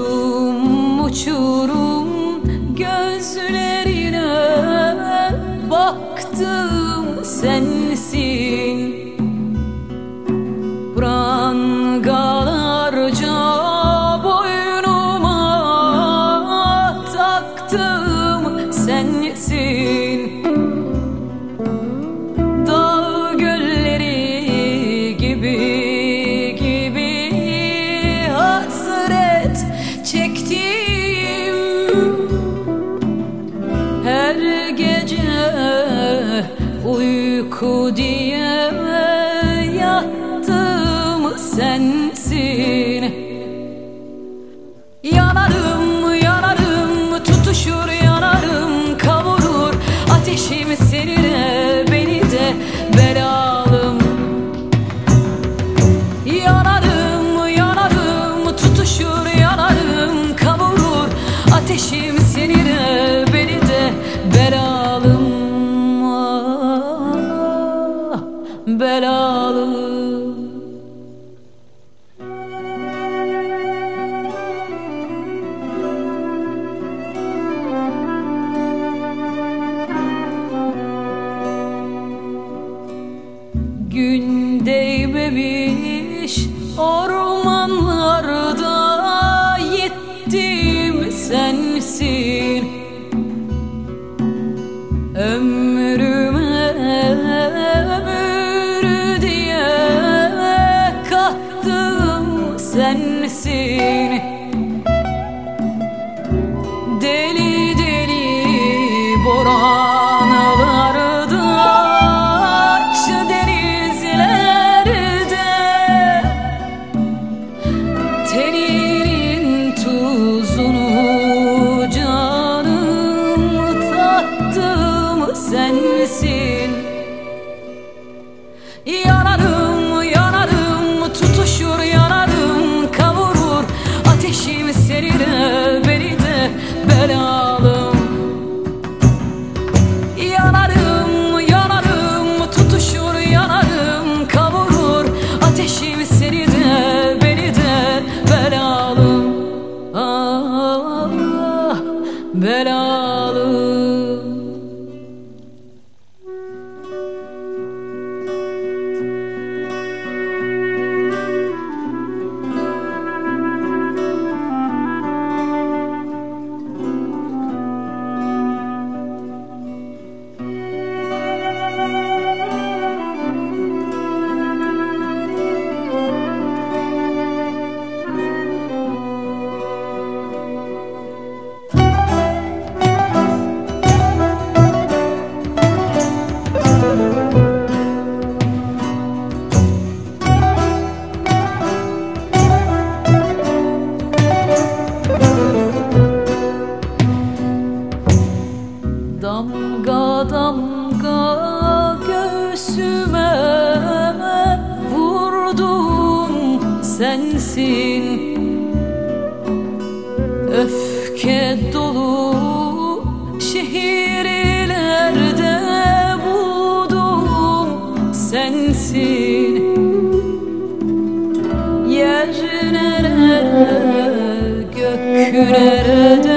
Uçurum uçurum gözlerine baktım sensin uyku diye yattım sensin. Yanarım yanarım tutuşur yanarım kavurur. Ateşim senine beni de belalım. Yanarım yanarım tutuşur yanarım kavurur. Ateşim beni Gün değmemiş ormanlarda yettim sensin. Ömrüme ömür diye kattım sensin sensin Yanarım yanarım tutuşur yanarım kavurur. Ateşim senine sensin. Öfke dolu şehirlerde buldum sensin. Yer nerede gök nerede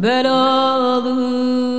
but all the